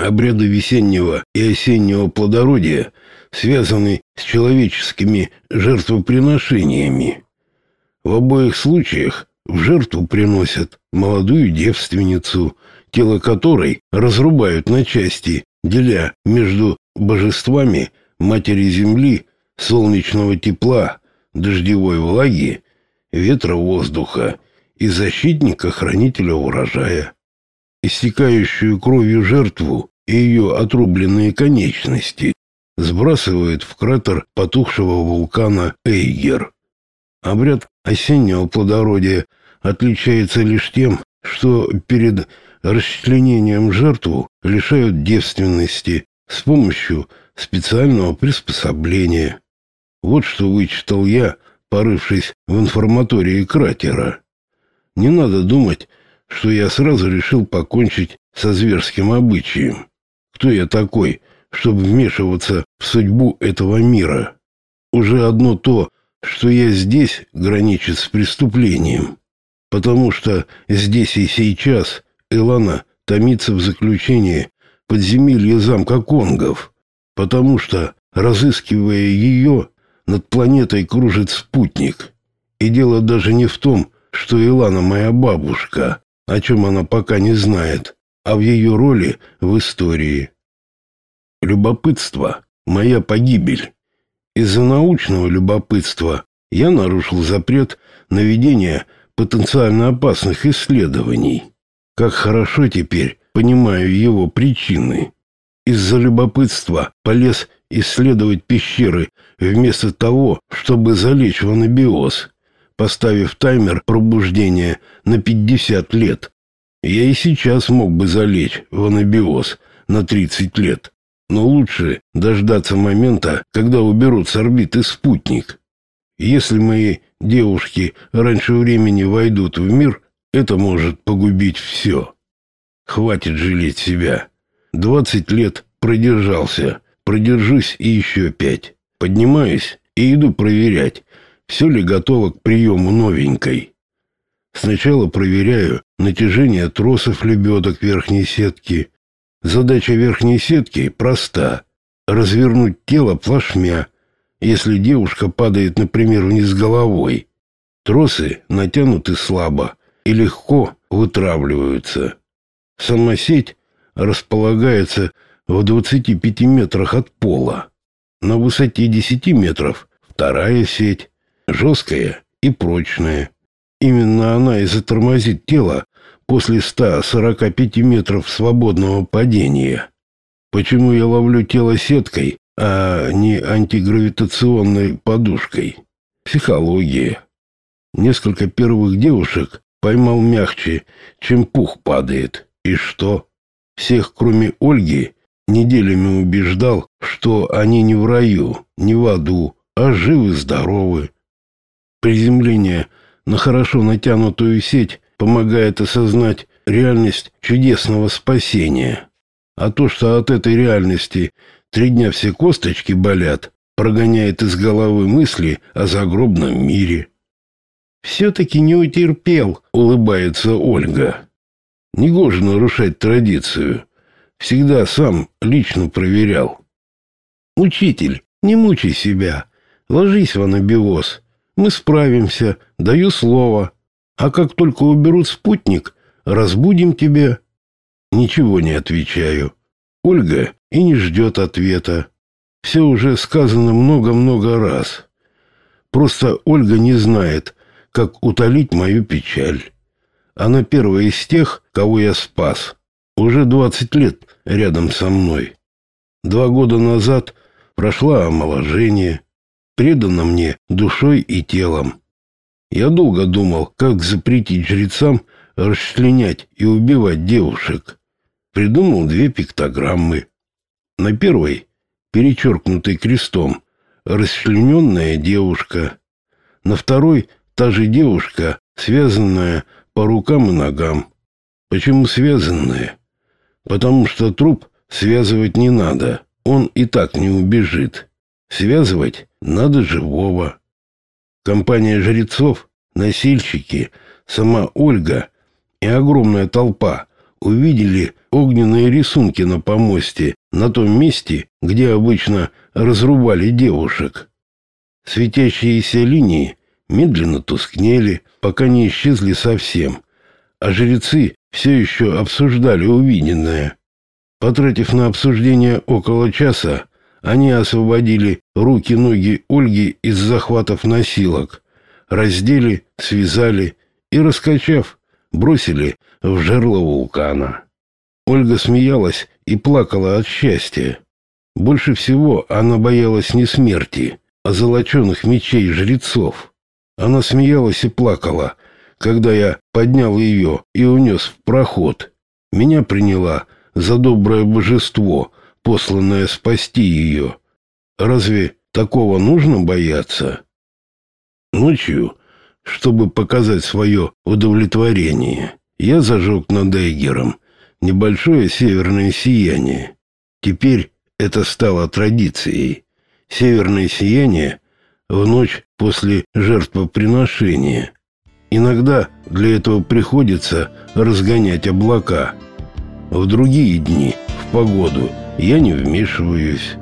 Обряды весеннего и осеннего плодородия связаны с человеческими жертвоприношениями. В обоих случаях в жертву приносят молодую девственницу, тело которой разрубают на части, деля между божествами матери земли, солнечного тепла, дождевой влаги, ветра воздуха и защитника-хранителя урожая. Истекающую кровью жертву и ее отрубленные конечности сбрасывают в кратер потухшего вулкана Эйгер. Обряд осеннего плодородия отличается лишь тем, что перед расчленением жертву лишают девственности с помощью специального приспособления. Вот что вычитал я, порывшись в информатории кратера. Не надо думать, что я сразу решил покончить со зверским обычаем. Кто я такой, чтобы вмешиваться в судьбу этого мира? Уже одно то, что я здесь, граничит с преступлением. Потому что здесь и сейчас Элана томится в заключении подземелья замка Конгов. Потому что, разыскивая ее, над планетой кружит спутник. И дело даже не в том, что Илана моя бабушка, о чем она пока не знает, а в ее роли в истории. Любопытство — моя погибель. Из-за научного любопытства я нарушил запрет на ведение потенциально опасных исследований. Как хорошо теперь понимаю его причины. Из-за любопытства полез исследовать пещеры вместо того, чтобы залечь в анабиоз, поставив таймер пробуждения на 50 лет. Я и сейчас мог бы залечь в анабиоз на 30 лет, но лучше дождаться момента, когда уберут с орбиты спутник. Если мои девушки раньше времени войдут в мир, это может погубить все. Хватит жалеть себя. Двадцать лет продержался, продержусь и еще пять. Поднимаюсь и иду проверять, все ли готово к приему новенькой. Сначала проверяю натяжение тросов лебедок верхней сетки. Задача верхней сетки проста — развернуть тело плашмя, если девушка падает, например, вниз головой. Тросы натянуты слабо и легко вытравливаются. Сама сеть располагается в 25 метрах от пола. На высоте 10 метров вторая сеть, жесткая и прочная. Именно она и затормозит тело после 145 метров свободного падения. Почему я ловлю тело сеткой, а не антигравитационной подушкой? Психология. Несколько первых девушек поймал мягче, чем пух падает. И что? Всех, кроме Ольги, неделями убеждал, что они не в раю, не в аду, а живы-здоровы. Приземление на хорошо натянутую сеть помогает осознать реальность чудесного спасения. А то, что от этой реальности три дня все косточки болят, прогоняет из головы мысли о загробном мире. «Все-таки не утерпел», — улыбается Ольга. «Негоже нарушать традицию. Всегда сам лично проверял». «Учитель, не мучай себя. Ложись в анабиоз. Мы справимся, даю слово. А как только уберут спутник, разбудим тебя». Ничего не отвечаю. Ольга и не ждет ответа. Все уже сказано много-много раз. Просто Ольга не знает, как утолить мою печаль. Она первая из тех, кого я спас. Уже двадцать лет рядом со мной. Два года назад прошла омоложение, предана мне душой и телом. Я долго думал, как запретить жрецам расчленять и убивать девушек. Придумал две пиктограммы. На первой, перечеркнутой крестом, расчлененная девушка. На второй Та же девушка, связанная по рукам и ногам. Почему связанная? Потому что труп связывать не надо. Он и так не убежит. Связывать надо живого. Компания жрецов, носильщики, сама Ольга и огромная толпа увидели огненные рисунки на помосте, на том месте, где обычно разрубали девушек. Светящиеся линии медленно тускнели, пока не исчезли совсем, а жрецы все еще обсуждали увиденное. Потратив на обсуждение около часа, они освободили руки-ноги Ольги из захватов носилок, раздели, связали и, раскачав, бросили в жерло вулкана. Ольга смеялась и плакала от счастья. Больше всего она боялась не смерти, а золоченых мечей жрецов. Она смеялась и плакала, когда я поднял ее и унес в проход. Меня приняла за доброе божество, посланное спасти ее. Разве такого нужно бояться? Ночью, чтобы показать свое удовлетворение, я зажег над Эйгером небольшое северное сияние. Теперь это стало традицией. Северное сияние в ночь после жертвоприношения. Иногда для этого приходится разгонять облака. В другие дни, в погоду, я не вмешиваюсь.